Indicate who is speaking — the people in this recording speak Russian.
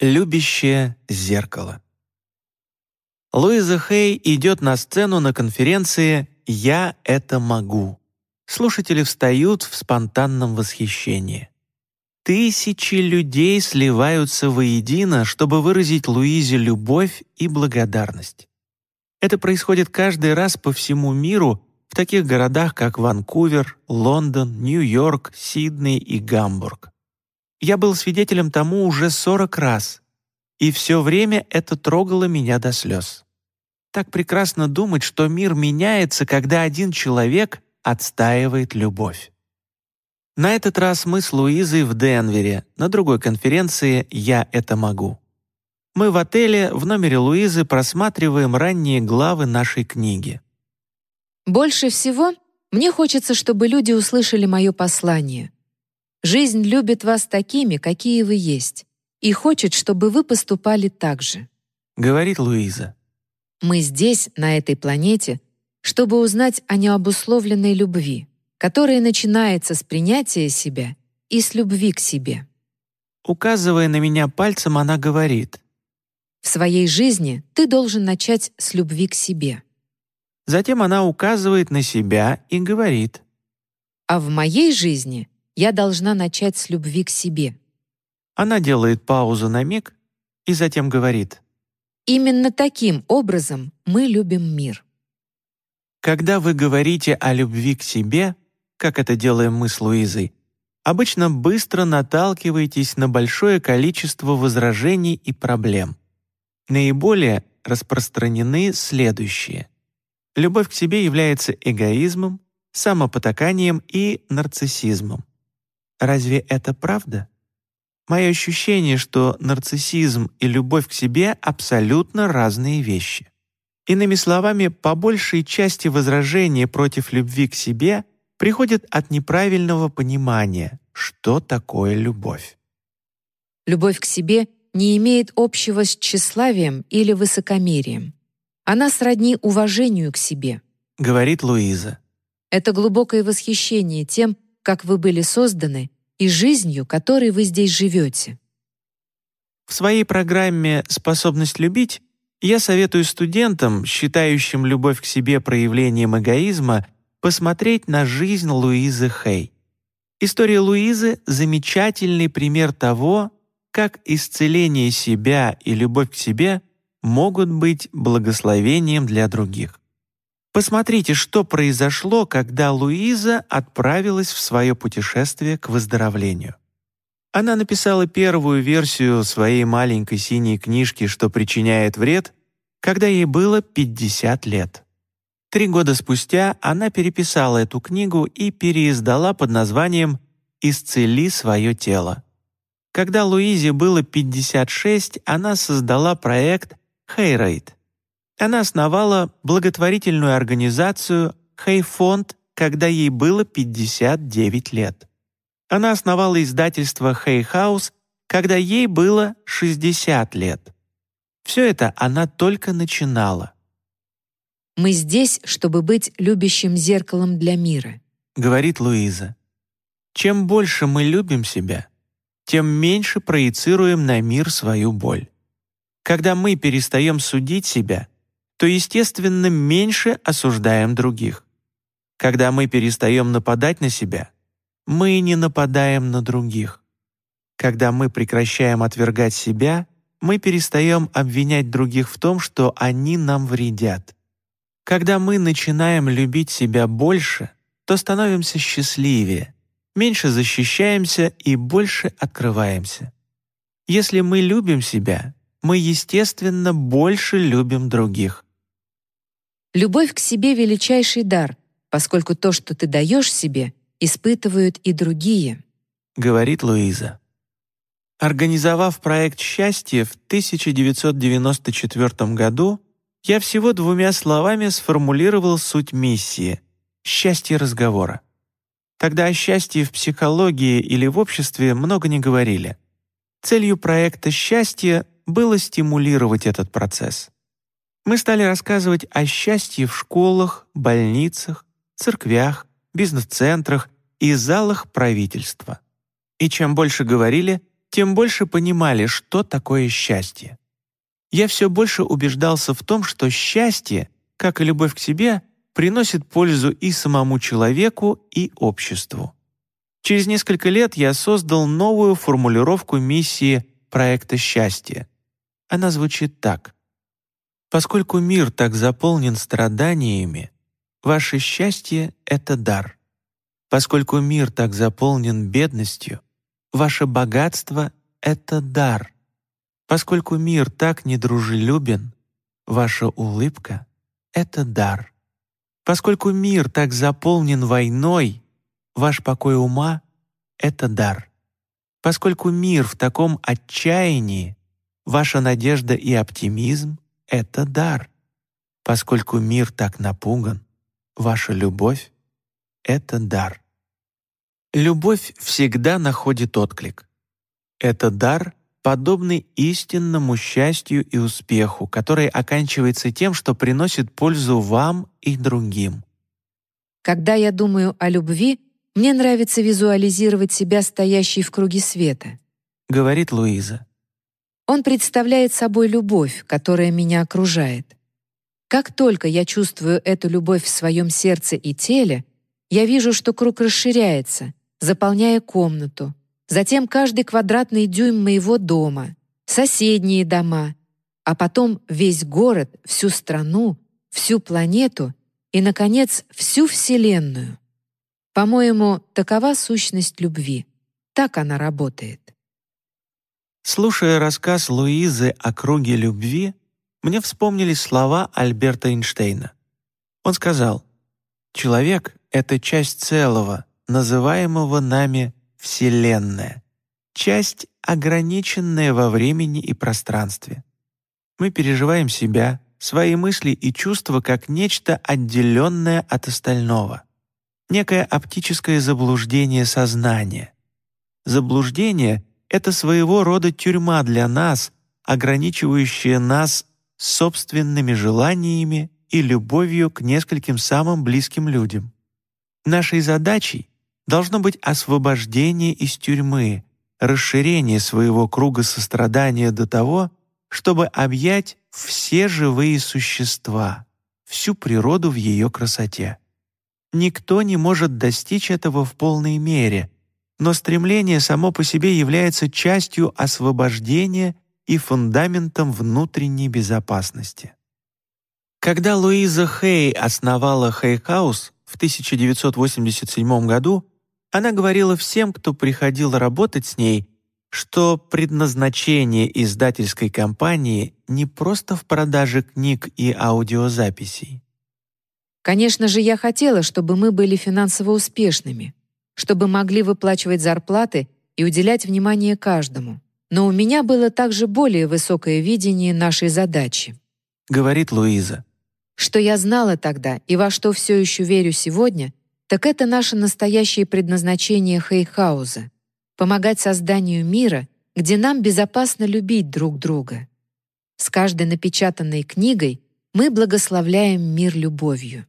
Speaker 1: Любящее зеркало. Луиза Хей идет на сцену на конференции «Я это могу». Слушатели встают в спонтанном восхищении. Тысячи людей сливаются воедино, чтобы выразить Луизе любовь и благодарность. Это происходит каждый раз по всему миру в таких городах, как Ванкувер, Лондон, Нью-Йорк, Сидней и Гамбург. Я был свидетелем тому уже 40 раз, и все время это трогало меня до слез. Так прекрасно думать, что мир меняется, когда один человек отстаивает любовь. На этот раз мы с Луизой в Денвере, на другой конференции «Я это могу». Мы в отеле в номере Луизы просматриваем ранние главы нашей книги.
Speaker 2: Больше всего мне хочется, чтобы люди услышали мое послание — Жизнь любит вас такими, какие вы есть, и хочет, чтобы вы поступали так же.
Speaker 1: Говорит Луиза.
Speaker 2: Мы здесь, на этой планете, чтобы узнать о необусловленной любви, которая начинается с принятия себя и с любви к себе.
Speaker 1: Указывая на меня пальцем, она говорит.
Speaker 2: В своей жизни ты должен начать с любви к себе.
Speaker 1: Затем она указывает на себя и говорит.
Speaker 2: А в моей жизни я должна начать с любви к себе.
Speaker 1: Она делает паузу на миг и затем говорит.
Speaker 2: Именно таким образом мы любим мир.
Speaker 1: Когда вы говорите о любви к себе, как это делаем мы с Луизой, обычно быстро наталкиваетесь на большое количество возражений и проблем. Наиболее распространены следующие. Любовь к себе является эгоизмом, самопотаканием и нарциссизмом. Разве это правда? Мое ощущение, что нарциссизм и любовь к себе — абсолютно разные вещи. Иными словами, по большей части возражения против любви к себе приходят от неправильного понимания, что такое любовь.
Speaker 2: Любовь к себе не имеет общего с тщеславием или высокомерием. Она сродни уважению к себе, —
Speaker 1: говорит Луиза.
Speaker 2: Это глубокое восхищение тем, как вы были созданы и жизнью, которой вы здесь живете.
Speaker 1: В своей программе «Способность любить» я советую студентам, считающим любовь к себе проявлением эгоизма, посмотреть на жизнь Луизы Хей. История Луизы — замечательный пример того, как исцеление себя и любовь к себе могут быть благословением для других. Посмотрите, что произошло, когда Луиза отправилась в свое путешествие к выздоровлению. Она написала первую версию своей маленькой синей книжки «Что причиняет вред», когда ей было 50 лет. Три года спустя она переписала эту книгу и переиздала под названием «Исцели свое тело». Когда Луизе было 56, она создала проект «Хейрейт», она основала благотворительную организацию «Хей-фонд», когда ей было 59 лет. Она основала издательство «Хей-хаус», когда ей было 60 лет. Все это она только начинала.
Speaker 2: «Мы здесь, чтобы быть любящим зеркалом для мира», —
Speaker 1: говорит Луиза. «Чем больше мы любим себя, тем меньше проецируем на мир свою боль. Когда мы перестаем судить себя — то, естественно, меньше осуждаем других. Когда мы перестаем нападать на себя, мы не нападаем на других. Когда мы прекращаем отвергать себя, мы перестаем обвинять других в том, что они нам вредят. Когда мы начинаем любить себя больше, то становимся счастливее, меньше защищаемся и больше открываемся. Если мы любим себя, мы, естественно, больше любим других.
Speaker 2: Любовь к себе — величайший дар, поскольку то, что ты даешь себе, испытывают и другие.
Speaker 1: Говорит Луиза. Организовав проект «Счастье» в 1994 году, я всего двумя словами сформулировал суть миссии — счастье разговора. Тогда о счастье в психологии или в обществе много не говорили. Целью проекта «Счастье» было стимулировать этот процесс мы стали рассказывать о счастье в школах, больницах, церквях, бизнес-центрах и залах правительства. И чем больше говорили, тем больше понимали, что такое счастье. Я все больше убеждался в том, что счастье, как и любовь к себе, приносит пользу и самому человеку, и обществу. Через несколько лет я создал новую формулировку миссии проекта счастья. Она звучит так. «Поскольку мир так заполнен страданиями, ваше счастье — это дар. Поскольку мир так заполнен бедностью, ваше богатство — это дар. Поскольку мир так недружелюбен, ваша улыбка — это дар. Поскольку мир так заполнен войной, ваш покой ума — это дар. Поскольку мир в таком отчаянии, ваша надежда и оптимизм — это дар. Поскольку мир так напуган, ваша любовь — это дар. Любовь всегда находит отклик. Это дар, подобный истинному счастью и успеху, который оканчивается тем, что приносит пользу вам и другим.
Speaker 2: Когда я думаю о любви, мне нравится визуализировать себя стоящей в круге света,
Speaker 1: говорит Луиза.
Speaker 2: Он представляет собой любовь, которая меня окружает. Как только я чувствую эту любовь в своем сердце и теле, я вижу, что круг расширяется, заполняя комнату, затем каждый квадратный дюйм моего дома, соседние дома, а потом весь город, всю страну, всю планету и, наконец, всю Вселенную. По-моему, такова сущность любви. Так она работает.
Speaker 1: Слушая рассказ Луизы о круге любви, мне вспомнились слова Альберта Эйнштейна. Он сказал, «Человек — это часть целого, называемого нами Вселенная, часть, ограниченная во времени и пространстве. Мы переживаем себя, свои мысли и чувства как нечто отделенное от остального, некое оптическое заблуждение сознания. Заблуждение — это своего рода тюрьма для нас, ограничивающая нас собственными желаниями и любовью к нескольким самым близким людям. Нашей задачей должно быть освобождение из тюрьмы, расширение своего круга сострадания до того, чтобы объять все живые существа, всю природу в ее красоте. Никто не может достичь этого в полной мере, но стремление само по себе является частью освобождения и фундаментом внутренней безопасности. Когда Луиза Хей основала Хей-хаус в 1987 году, она говорила всем, кто приходил работать с ней, что предназначение издательской компании не просто в продаже книг и аудиозаписей.
Speaker 2: Конечно же, я хотела, чтобы мы были финансово успешными, чтобы могли выплачивать зарплаты и уделять внимание каждому. Но у меня было также более высокое видение нашей задачи.
Speaker 1: Говорит Луиза.
Speaker 2: Что я знала тогда и во что все еще верю сегодня, так это наше настоящее предназначение Хейхауза — помогать созданию мира, где нам безопасно любить друг друга. С каждой напечатанной книгой мы благословляем мир любовью.